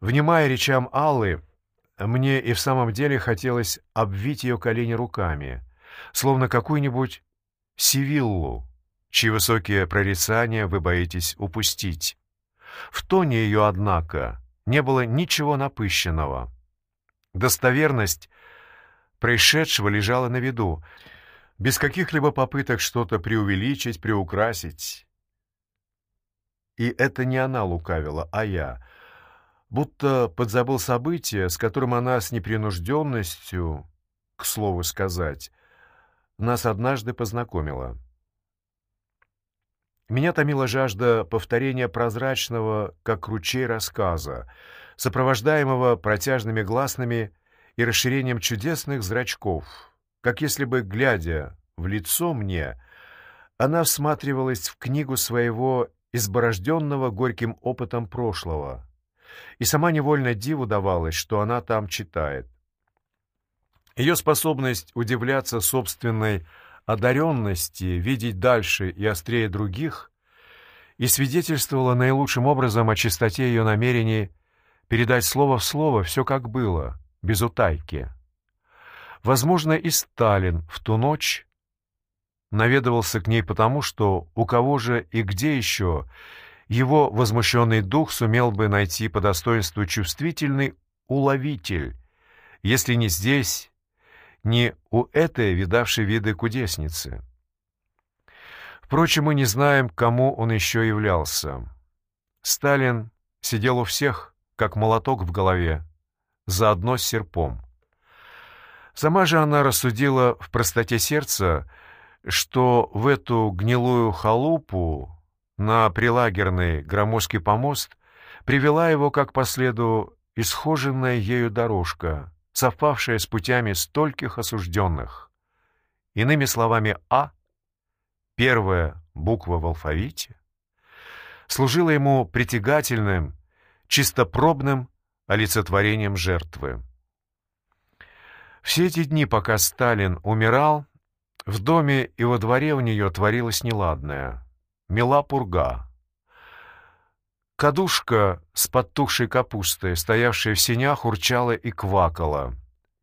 Внимая речам Аллы, мне и в самом деле хотелось обвить ее колени руками, словно какую-нибудь Сивиллу, чьи высокие прорицания вы боитесь упустить. В тоне ее, однако, не было ничего напыщенного. Достоверность происшедшего лежала на виду, без каких-либо попыток что-то преувеличить, приукрасить. И это не она лукавила, а я, будто подзабыл событие, с которым она с непринужденностью, к слову сказать, нас однажды познакомила. Меня томила жажда повторения прозрачного, как ручей рассказа, сопровождаемого протяжными гласными и расширением чудесных зрачков, как если бы, глядя в лицо мне, она всматривалась в книгу своего изборожденного горьким опытом прошлого, и сама невольно диву давалась, что она там читает. Ее способность удивляться собственной одаренности, видеть дальше и острее других, и свидетельствовала наилучшим образом о чистоте ее намерений передать слово в слово все как было, без утайки. Возможно, и Сталин в ту ночь наведывался к ней потому, что у кого же и где еще его возмущенный дух сумел бы найти по достоинству чувствительный уловитель, если не здесь, не у этой видавшей виды кудесницы. Впрочем, мы не знаем, кому он еще являлся. Сталин сидел у всех, как молоток в голове, заодно с серпом. Сама же она рассудила в простоте сердца, что в эту гнилую халупу на прилагерный громоздкий помост привела его, как по следу, исхоженная ею дорожка, совпавшая с путями стольких осужденных. Иными словами, «А», первая буква в алфавите, служила ему притягательным, чистопробным олицетворением жертвы. Все эти дни, пока Сталин умирал, в доме и во дворе у нее творилось неладное. Мела пурга. Кадушка с подтухшей капустой, стоявшая в сенях, урчала и квакала.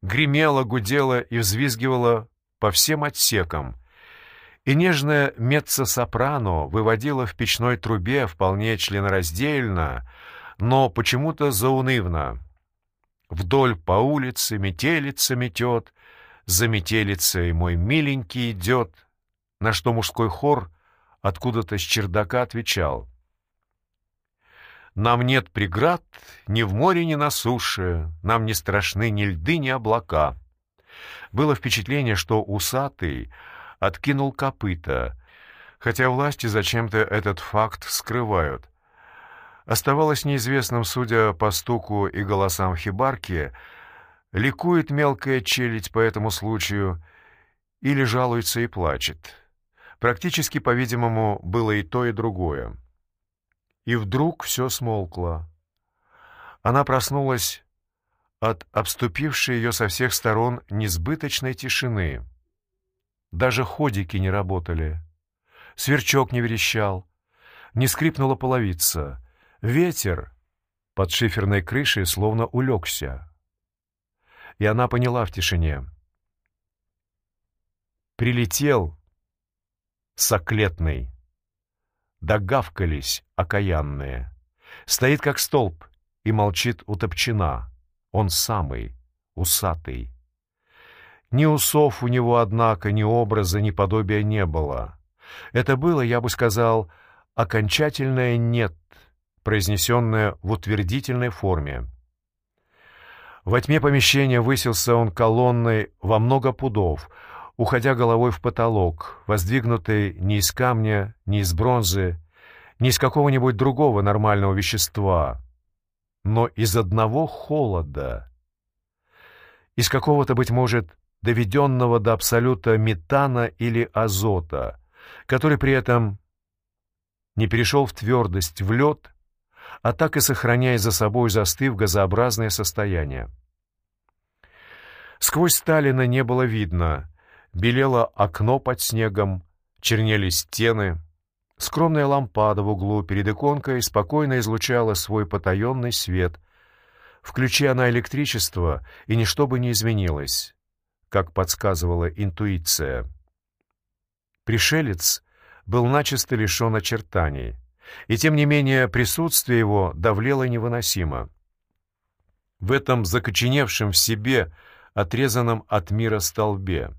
Гремела, гудела и взвизгивала по всем отсекам. И нежная меццо-сопрано выводила в печной трубе вполне членораздельно, но почему-то заунывно. Вдоль по улице метелица метет, за метелицей мой миленький идет, на что мужской хор откуда-то с чердака отвечал. Нам нет преград ни в море, ни на суше, нам не страшны ни льды, ни облака. Было впечатление, что усатый откинул копыта, хотя власти зачем-то этот факт скрывают. Оставалось неизвестным, судя по стуку и голосам в хибарке, ликует мелкая челядь по этому случаю или жалуется и плачет. Практически, по-видимому, было и то, и другое. И вдруг все смолкло. Она проснулась от обступившей ее со всех сторон несбыточной тишины. Даже ходики не работали. Сверчок не верещал. Не скрипнула половица. Ветер под шиферной крышей словно улегся и она поняла в тишине. Прилетел соклетный. Догавкались окаянные. Стоит как столб и молчит утопчена. Он самый, усатый. Ни усов у него, однако, ни образа, ни подобия не было. Это было, я бы сказал, окончательное «нет», произнесенное в утвердительной форме. Во тьме помещения высился он колонной во много пудов, уходя головой в потолок, воздвигнутый не из камня, не из бронзы, не из какого-нибудь другого нормального вещества, но из одного холода, из какого-то, быть может, доведенного до абсолюта метана или азота, который при этом не перешел в твердость, в лед, а так и сохраняя за собой застыв газообразное состояние. Сквозь Сталина не было видно. Белело окно под снегом, чернели стены. Скромная лампада в углу перед иконкой спокойно излучала свой потаенный свет, Включи она электричество, и ничто бы не изменилось, как подсказывала интуиция. Пришелец был начисто лишен очертаний, и тем не менее присутствие его давлело невыносимо. В этом закоченевшем в себе, отрезанном от мира столбе.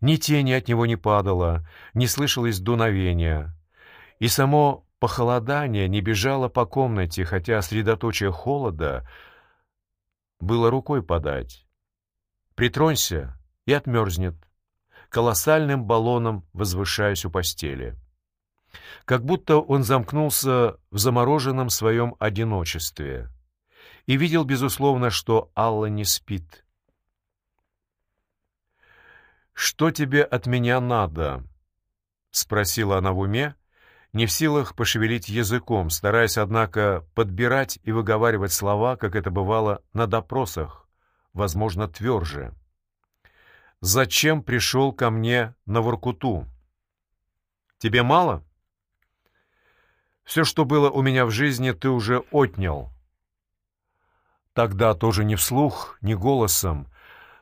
Ни тени от него не падало, не слышалось дуновения, и само похолодание не бежало по комнате, хотя средоточие холода было рукой подать. Притронься и отмерзнет, колоссальным баллоном возвышаясь у постели. Как будто он замкнулся в замороженном своем одиночестве и видел, безусловно, что Алла не спит. «Что тебе от меня надо?» — спросила она в уме, не в силах пошевелить языком, стараясь, однако, подбирать и выговаривать слова, как это бывало на допросах, возможно, тверже. «Зачем пришел ко мне на Воркуту? Тебе мало?» «Все, что было у меня в жизни, ты уже отнял». Тогда тоже не вслух, не голосом,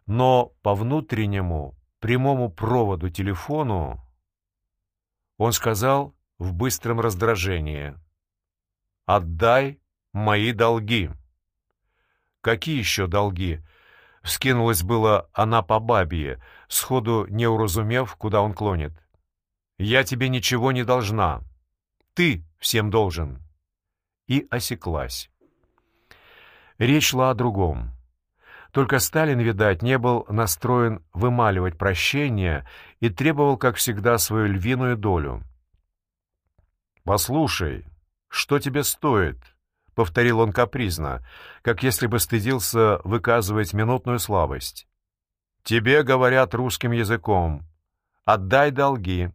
но по внутреннему, прямому проводу телефону он сказал в быстром раздражении «Отдай мои долги». «Какие еще долги?» Вскинулась было она по бабье, сходу не уразумев, куда он клонит. «Я тебе ничего не должна. Ты всем должен». И осеклась. Речь шла о другом. Только Сталин, видать, не был настроен вымаливать прощение и требовал, как всегда, свою львиную долю. «Послушай, что тебе стоит?» — повторил он капризно, как если бы стыдился выказывать минутную слабость. «Тебе говорят русским языком. Отдай долги.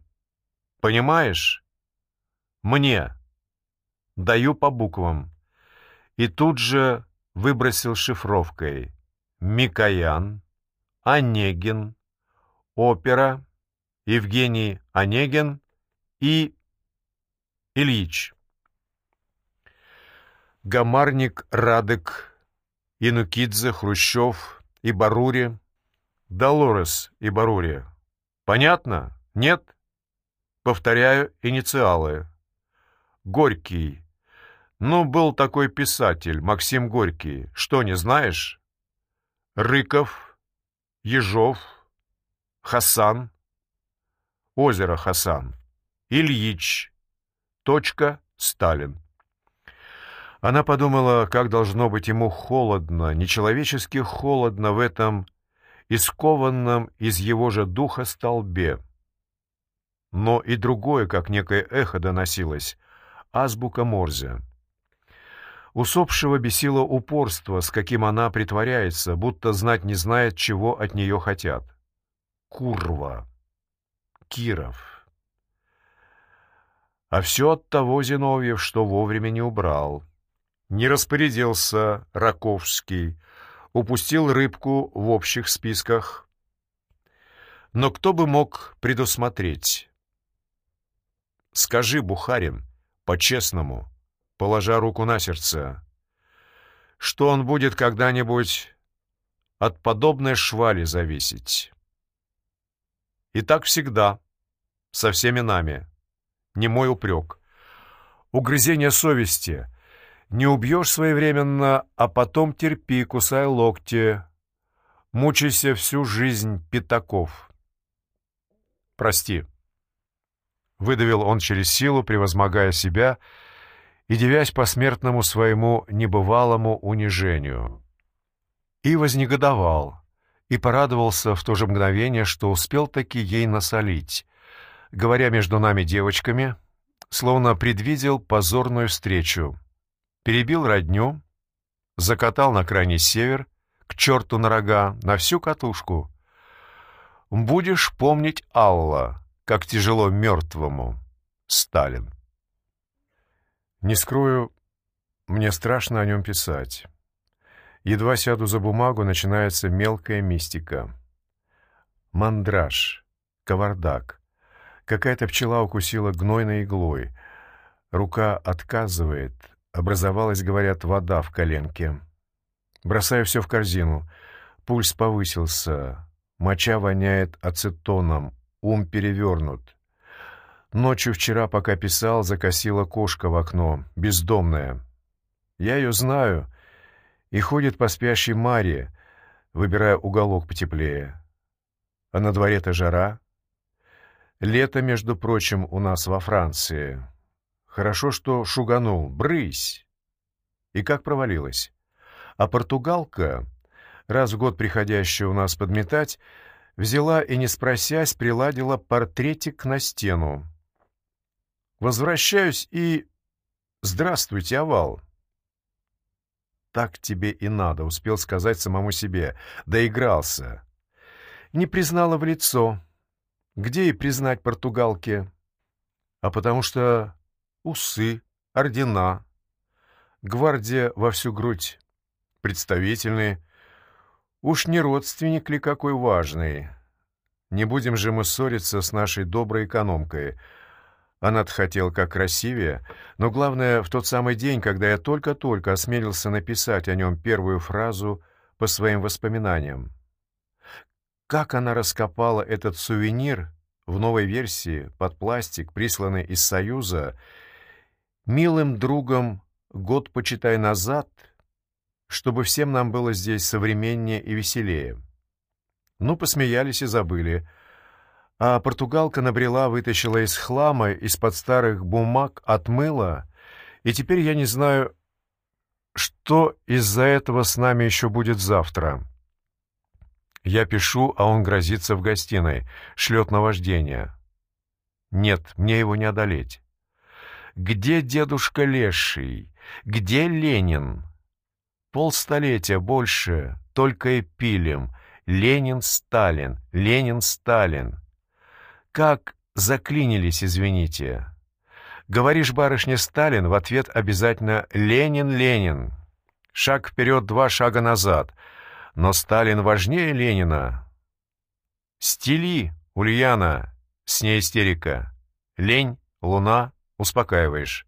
Понимаешь? Мне. Даю по буквам. И тут же выбросил шифровкой. Микоян, Онегин, опера, Евгений Онегин и Ильич. Гамарник, Радек, Инукидзе, Хрущев и Барури, Долорес и Барури. Понятно? Нет? Повторяю инициалы. Горький. Ну, был такой писатель, Максим Горький. Что, не знаешь? Рыков, Ежов, Хасан, озеро Хасан, Ильич, точка, Сталин. Она подумала, как должно быть ему холодно, нечеловечески холодно в этом искованном из его же духа столбе. Но и другое, как некое эхо доносилось, азбука Морзе. Усопшего бесило упорство, с каким она притворяется, будто знать не знает, чего от нее хотят. Курва. Киров. А все от того Зиновьев, что вовремя не убрал. Не распорядился Раковский, упустил рыбку в общих списках. Но кто бы мог предусмотреть? Скажи, Бухарин, по-честному, положа руку на сердце, что он будет когда-нибудь от подобной швали зависеть. И так всегда, со всеми нами. Не мой упрек. Угрызение совести. Не убьешь своевременно, а потом терпи, кусай локти. Мучайся всю жизнь, Пятаков. Прости. Выдавил он через силу, превозмогая себя, — и девясь посмертному своему небывалому унижению. И вознегодовал, и порадовался в то же мгновение, что успел таки ей насолить, говоря между нами девочками, словно предвидел позорную встречу, перебил родню, закатал на крайний север, к черту на рога, на всю катушку. Будешь помнить Алла, как тяжело мертвому. Сталин. Не скрою, мне страшно о нем писать. Едва сяду за бумагу, начинается мелкая мистика. Мандраж, кавардак. Какая-то пчела укусила гнойной иглой. Рука отказывает. Образовалась, говорят, вода в коленке. Бросаю все в корзину. Пульс повысился. Моча воняет ацетоном. Ум перевернут. Ночью вчера, пока писал, закосила кошка в окно, бездомная. Я ее знаю. И ходит по спящей Маре, выбирая уголок потеплее. А на дворе-то жара. Лето, между прочим, у нас во Франции. Хорошо, что шуганул. Брысь! И как провалилась. А португалка, раз в год приходящая у нас подметать, взяла и, не спросясь, приладила портретик на стену. Возвращаюсь и... Здравствуйте, овал. Так тебе и надо, успел сказать самому себе. Доигрался. Не признала в лицо. Где и признать португалке? А потому что усы, ордена, гвардия во всю грудь, представительные. Уж не родственник ли какой важный? Не будем же мы ссориться с нашей доброй экономкой. Она-то хотела как красивее, но главное, в тот самый день, когда я только-только осмелился написать о нем первую фразу по своим воспоминаниям. Как она раскопала этот сувенир в новой версии под пластик, присланный из Союза, милым другом год, почитай, назад, чтобы всем нам было здесь современнее и веселее. Ну, посмеялись и забыли. А португалка набрела, вытащила из хлама, из-под старых бумаг, отмыла, и теперь я не знаю, что из-за этого с нами еще будет завтра. Я пишу, а он грозится в гостиной, шлет наваждение. Нет, мне его не одолеть. Где дедушка Леший? Где Ленин? Полстолетия больше, только и пилим. Ленин-Сталин, Ленин-Сталин. Как заклинились, извините. Говоришь, барышня Сталин, в ответ обязательно «Ленин, Ленин». Шаг вперед, два шага назад — но Сталин важнее Ленина. Стили, Ульяна, с ней истерика. Лень, луна, успокаиваешь.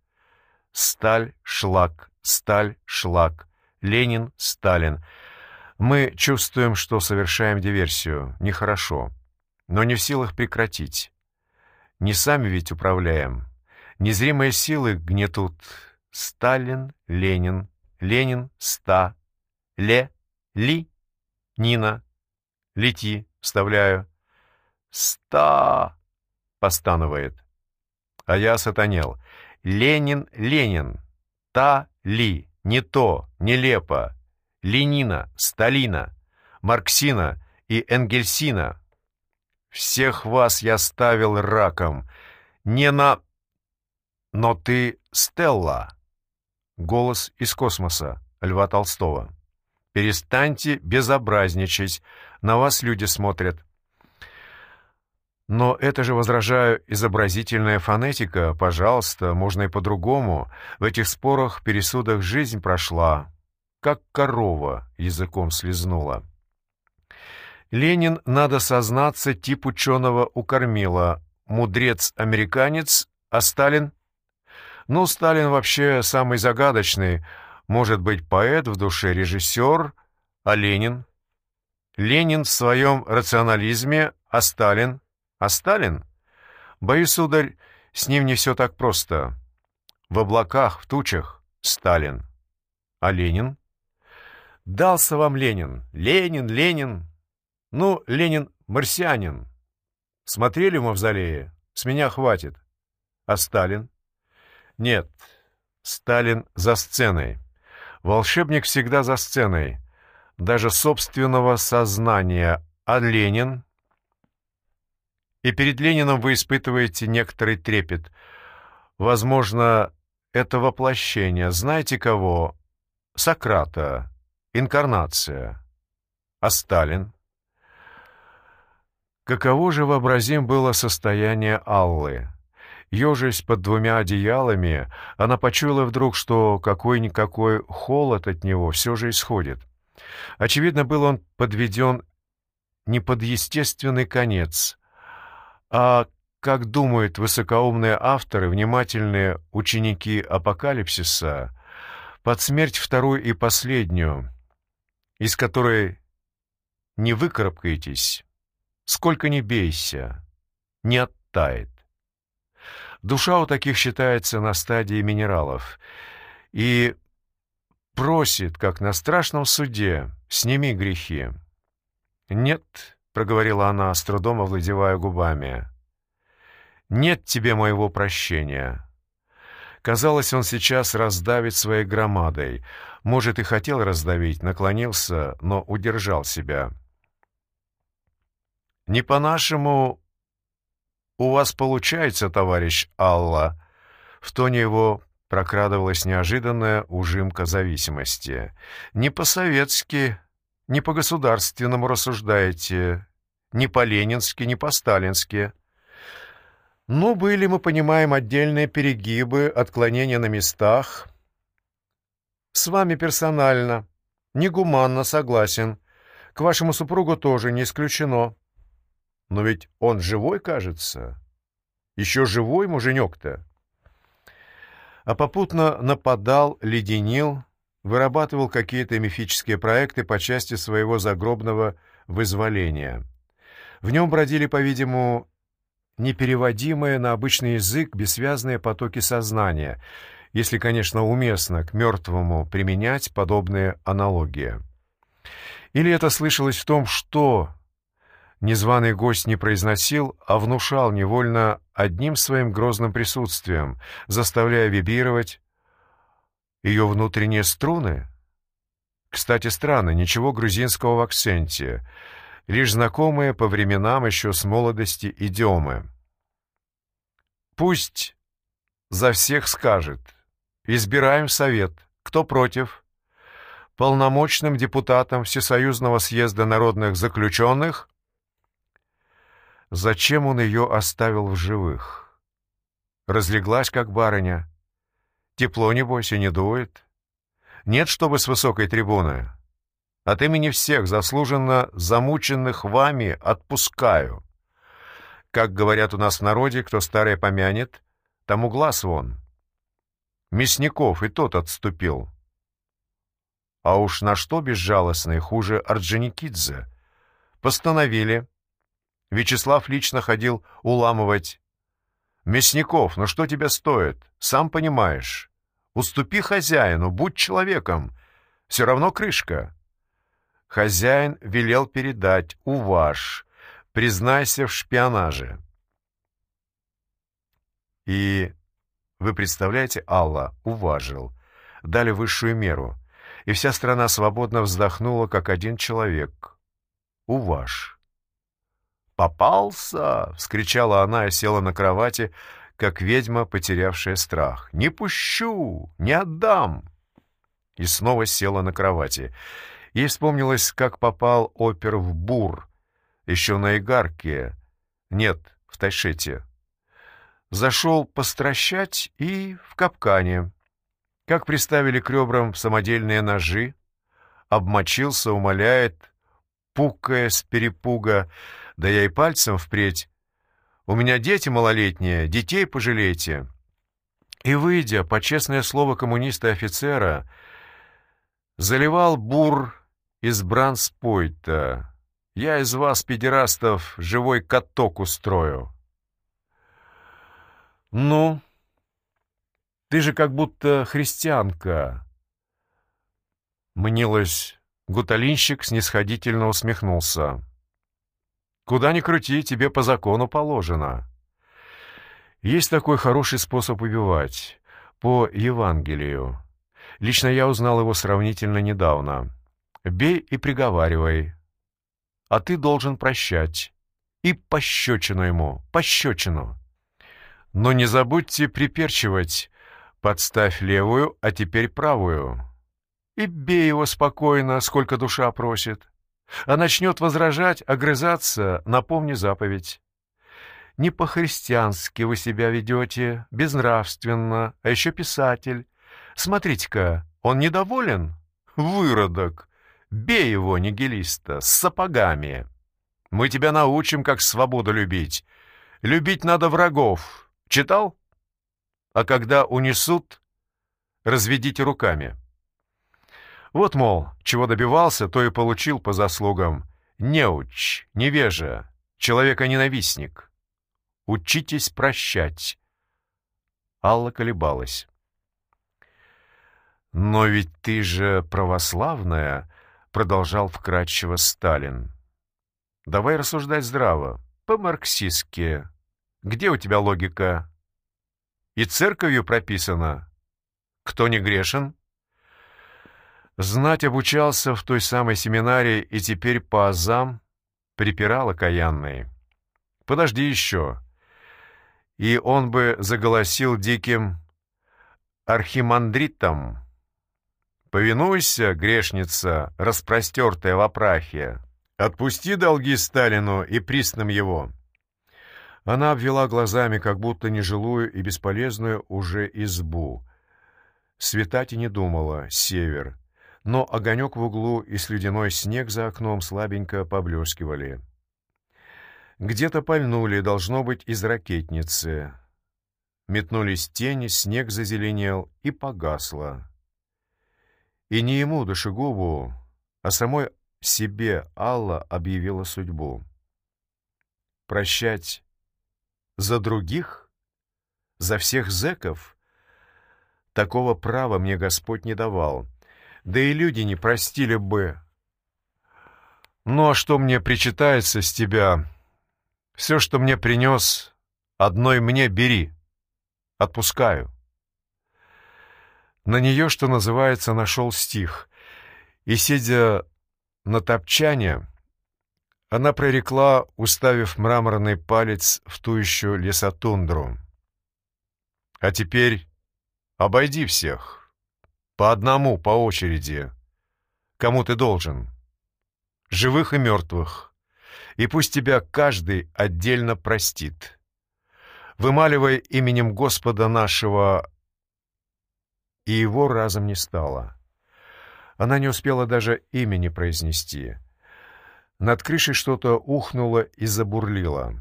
Сталь, шлак, сталь, шлак. Ленин, Сталин. Мы чувствуем, что совершаем диверсию. Нехорошо. Но не в силах прекратить. Не сами ведь управляем. Незримые силы гнетут. Сталин, Ленин, Ленин, ста, ле, ли, Нина. Лети, вставляю. Ста! Постанывает. А я сатанел. Ленин, Ленин. Та ли. Не то, нелепо. Ленина, Сталина, Марксина и Энгельсина. Всех вас я ставил раком. Не на... Но ты Стелла. Голос из космоса Льва Толстого. Перестаньте безобразничать. На вас люди смотрят. Но это же, возражаю, изобразительная фонетика. Пожалуйста, можно и по-другому. В этих спорах, пересудах жизнь прошла. Как корова языком слезнула. Ленин, надо сознаться, тип ученого укормила. Мудрец-американец, а Сталин? Ну, Сталин вообще самый загадочный — может быть поэт в душе, режиссер, а Ленин? Ленин в своем рационализме, а Сталин? А Сталин? Боюсь, сударь, с ним не все так просто. В облаках, в тучах Сталин. А Ленин? Дался вам Ленин. Ленин, Ленин. Ну, Ленин марсианин. Смотрели в мавзолее? С меня хватит. А Сталин? Нет, Сталин за сценой. Волшебник всегда за сценой, даже собственного сознания, а Ленин... И перед Лениным вы испытываете некоторый трепет. Возможно, это воплощение, знаете кого? Сократа, инкарнация. А Сталин? Каково же, вообразим, было состояние Аллы? Ежась под двумя одеялами, она почуяла вдруг, что какой-никакой холод от него все же исходит. Очевидно, был он подведен не под естественный конец, а, как думают высокоумные авторы, внимательные ученики апокалипсиса, под смерть вторую и последнюю, из которой не выкарабкаетесь, сколько ни бейся, не оттает. Душа у таких считается на стадии минералов и просит, как на страшном суде, сними грехи. «Нет», — проговорила она, с трудом овладевая губами, — «нет тебе моего прощения». Казалось, он сейчас раздавит своей громадой. Может, и хотел раздавить, наклонился, но удержал себя. «Не по-нашему у вас получается, товарищ Алла». В тоне его прокрадывалась неожиданная ужимка зависимости. «Не по-советски, не по-государственному рассуждаете, не по-ленински, не по-сталински». Ну, были, мы понимаем, отдельные перегибы, отклонения на местах. С вами персонально. Негуманно согласен. К вашему супругу тоже не исключено. Но ведь он живой, кажется. Еще живой муженек-то. А попутно нападал, леденил, вырабатывал какие-то мифические проекты по части своего загробного вызволения. В нем бродили, по-видимому, непереводимые на обычный язык бессвязные потоки сознания, если, конечно, уместно к мертвому применять подобные аналогии. Или это слышалось в том, что незваный гость не произносил, а внушал невольно одним своим грозным присутствием, заставляя вибрировать ее внутренние струны? Кстати, странно, ничего грузинского в акценте — лишь знакомые по временам еще с молодости идиомы. Пусть за всех скажет. Избираем совет. Кто против? Полномочным депутатом Всесоюзного съезда народных заключенных? Зачем он ее оставил в живых? Разлеглась, как барыня. Тепло, небось, и не дует. Нет, чтобы с высокой трибуны. От имени всех заслуженно замученных вами отпускаю. Как говорят у нас в народе, кто старое помянет, тому глаз вон. Мясников и тот отступил. А уж на что безжалостный, хуже Орджоникидзе. Постановили. Вячеслав лично ходил уламывать. «Мясников, ну что тебе стоит? Сам понимаешь. Уступи хозяину, будь человеком. Все равно крышка. Хозяин велел передать «Уваж», признайся в шпионаже. И вы представляете, Алла уважил, дали высшую меру, и вся страна свободно вздохнула, как один человек. Уваж. «Попался!» — вскричала она и села на кровати, как ведьма, потерявшая страх. «Не пущу! Не отдам!» И снова села на кровати. Ей вспомнилось, как попал опер в бур, еще на Игарке, нет, в Тайшете. Зашел постращать и в капкане. Как приставили к ребрам самодельные ножи, обмочился, умоляет, пукая с перепуга, да я и пальцем впредь. У меня дети малолетние, детей пожалейте. И, выйдя, по честное слово коммуниста-офицера, заливал бур из Бранспойта. Я из вас, педерастов, живой каток устрою. Ну, ты же как будто христианка. Мнилась. Гуталинщик снисходительно усмехнулся. Куда ни крути, тебе по закону положено. Есть такой хороший способ убивать. По Евангелию. Лично я узнал его сравнительно недавно. Бей и приговаривай. А ты должен прощать. И пощечину ему, пощечину. Но не забудьте приперчивать. Подставь левую, а теперь правую. И бей его спокойно, сколько душа просит. А начнет возражать, огрызаться, напомни заповедь. Не по-христиански вы себя ведете, безнравственно, а еще писатель. Смотрите-ка, он недоволен? Выродок! Бей его, нигилиста, с сапогами. Мы тебя научим, как свободу любить. Любить надо врагов. Читал? А когда унесут, разведите руками. Вот, мол, чего добивался, то и получил по заслугам. Неуч, невежа, человека-ненавистник. Учитесь прощать. Алла колебалась. «Но ведь ты же православная», — продолжал вкратчиво Сталин. «Давай рассуждать здраво, по-марксистски. Где у тебя логика? И церковью прописано. Кто не грешен?» Знать обучался в той самой семинарии и теперь по азам припирал окаянный. «Подожди еще!» И он бы заголосил диким архимандритом. «Повинуйся, грешница, распростертая в опрахе! Отпусти долги Сталину и приснам его!» Она обвела глазами, как будто нежилую и бесполезную уже избу. Светать и не думала, север — но огонек в углу и слюдяной снег за окном слабенько поблескивали. Где-то пальнули, должно быть, из ракетницы. Метнулись тени, снег зазеленел и погасло. И не ему, Душегубу, а самой себе Алла объявила судьбу. Прощать за других? За всех зэков? Такого права мне Господь не давал да и люди не простили бы. Ну а что мне причитается с тебя? Все, что мне принес, одной мне бери. Отпускаю. На нее, что называется, нашел стих. И, сидя на топчане, она прорекла, уставив мраморный палец в ту еще лесотундру. «А теперь обойди всех». По одному, по очереди. Кому ты должен. Живых и мертвых. И пусть тебя каждый отдельно простит. Вымаливая именем Господа нашего... И его разом не стало. Она не успела даже имени произнести. Над крышей что-то ухнуло и забурлило,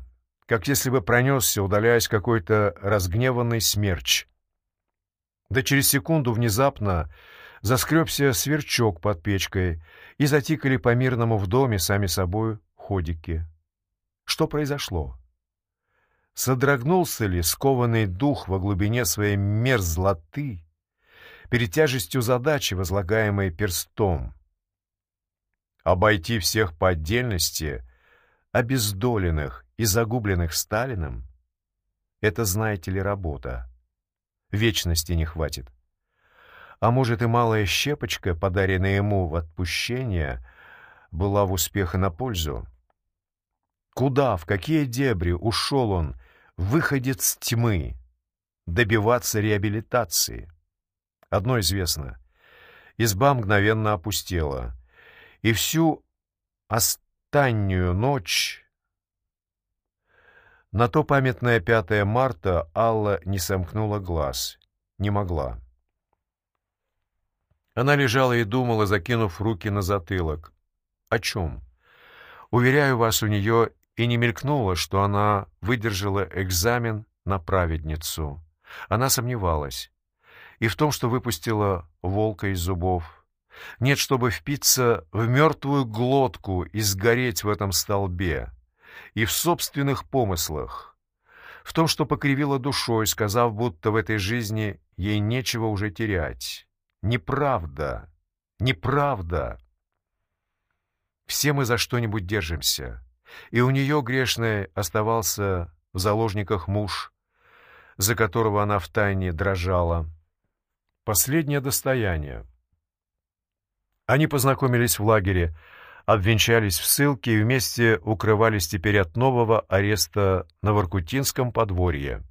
как если бы пронесся, удаляясь какой-то разгневанный смерч — да через секунду внезапно заскребся сверчок под печкой, и затикали по-мирному в доме сами собой ходики. Что произошло? Содрогнулся ли скованный дух во глубине своей мерзлоты перед тяжестью задачи, возлагаемой перстом? Обойти всех по отдельности, обездоленных и загубленных Сталиным — это, знаете ли, работа вечности не хватит. А может, и малая щепочка, подаренная ему в отпущение, была в успех на пользу? Куда, в какие дебри ушел он, выходец тьмы, добиваться реабилитации? Одно известно. Изба мгновенно опустела, и всю останнюю ночь на то памятное 5 марта Алла не сомкнула глаз. Не могла. Она лежала и думала, закинув руки на затылок. О чем? Уверяю вас, у нее и не мелькнуло, что она выдержала экзамен на праведницу. Она сомневалась. И в том, что выпустила волка из зубов. Нет, чтобы впиться в мертвую глотку и сгореть в этом столбе и в собственных помыслах, в том, что покривила душой, сказав, будто в этой жизни ей нечего уже терять. Неправда, неправда. Все мы за что-нибудь держимся, и у нее грешной оставался в заложниках муж, за которого она втайне дрожала. Последнее достояние. Они познакомились в лагере, обвенчались в ссылке и вместе укрывались теперь от нового ареста на Воркутинском подворье.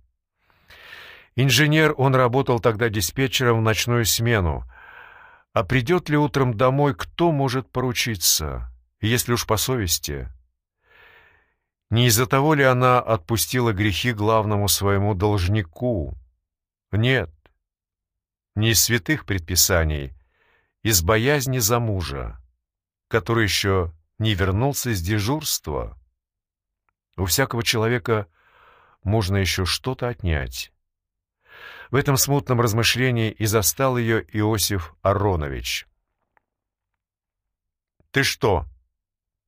Инженер, он работал тогда диспетчером в ночную смену. А придет ли утром домой, кто может поручиться, если уж по совести? Не из-за того ли она отпустила грехи главному своему должнику? Нет, не из святых предписаний, из боязни за мужа который еще не вернулся с дежурства. У всякого человека можно еще что-то отнять. В этом смутном размышлении и застал ее Иосиф Аронович. «Ты что,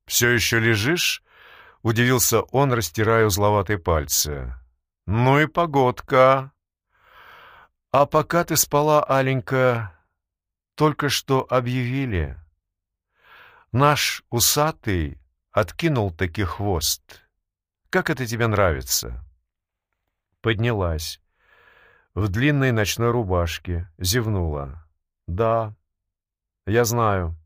все еще лежишь?» — удивился он, растирая узловатые пальцы. «Ну и погодка!» «А пока ты спала, Аленька, только что объявили. Наш усатый откинул таки хвост. Как это тебе нравится?» Поднялась. В длинной ночной рубашке. Зевнула. «Да, я знаю».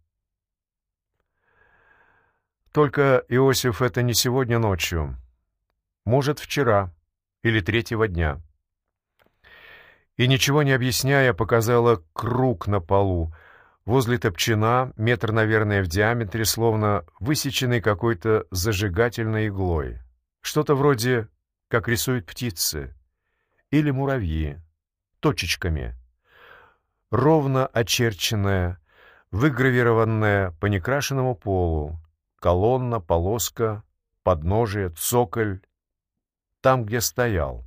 Только, Иосиф, это не сегодня ночью. Может, вчера или третьего дня. И, ничего не объясняя, показала круг на полу, возле топчина, метр, наверное, в диаметре, словно высеченный какой-то зажигательной иглой. Что-то вроде, как рисуют птицы или муравьи, точечками. Ровно очерченная, выгравированная по некрашенному полу, колонна, полоска, подножие, цоколь, там, где стоял.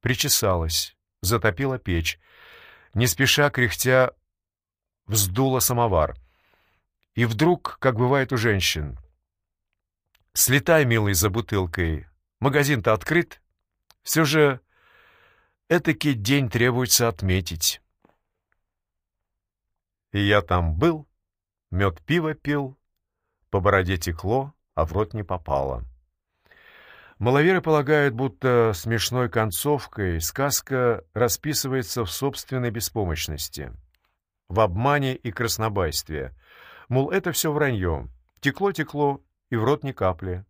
Причесалась, затопила печь, не спеша, кряхтя, вздула самовар. И вдруг, как бывает у женщин, «Слетай, милый, за бутылкой. Магазин-то открыт. Все же этакий день требуется отметить». И я там был, мед пиво пил, по бороде текло, а в рот не попало. Маловеры полагают, будто смешной концовкой сказка расписывается в собственной беспомощности, в обмане и краснобайстве. Мол, это все вранье. Текло-текло, и в рот ни капли.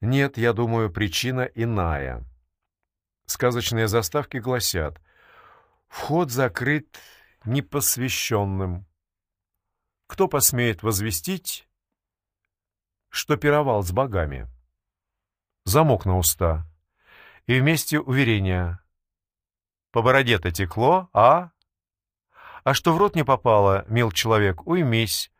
Нет, я думаю, причина иная. Сказочные заставки гласят «Вход закрыт непосвященным». Кто посмеет возвестить, что пировал с богами. Замок на уста. И вместе уверения. По бороде-то текло, а? А что в рот не попало, мил человек, уймись.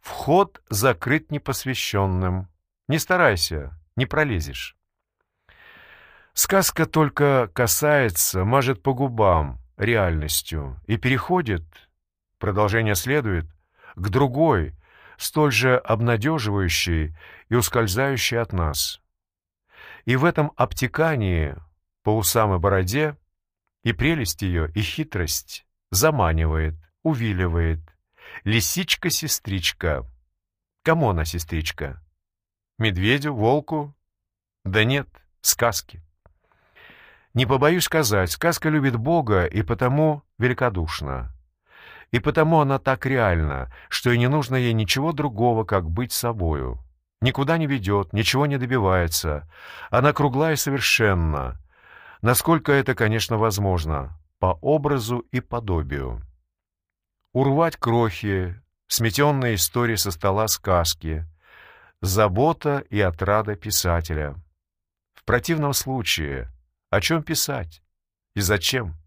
Вход закрыт непосвященным. Не старайся, не пролезешь. Сказка только касается, мажет по губам, реальностью, и переходит, продолжение следует, к другой, столь же обнадеживающей и ускользающей от нас. И в этом обтекании по усам и бороде и прелесть ее, и хитрость заманивает, увиливает. Лисичка-сестричка. Кому она сестричка? Медведю, волку? Да нет, сказки. Не побоюсь сказать, сказка любит Бога и потому великодушна. И потому она так реальна, что и не нужно ей ничего другого, как быть собою. Никуда не ведет, ничего не добивается. Она кругла и совершенна. Насколько это, конечно, возможно, по образу и подобию. Урвать крохи, сметенные истории со стола сказки, забота и отрада писателя. В противном случае, о чем писать и зачем?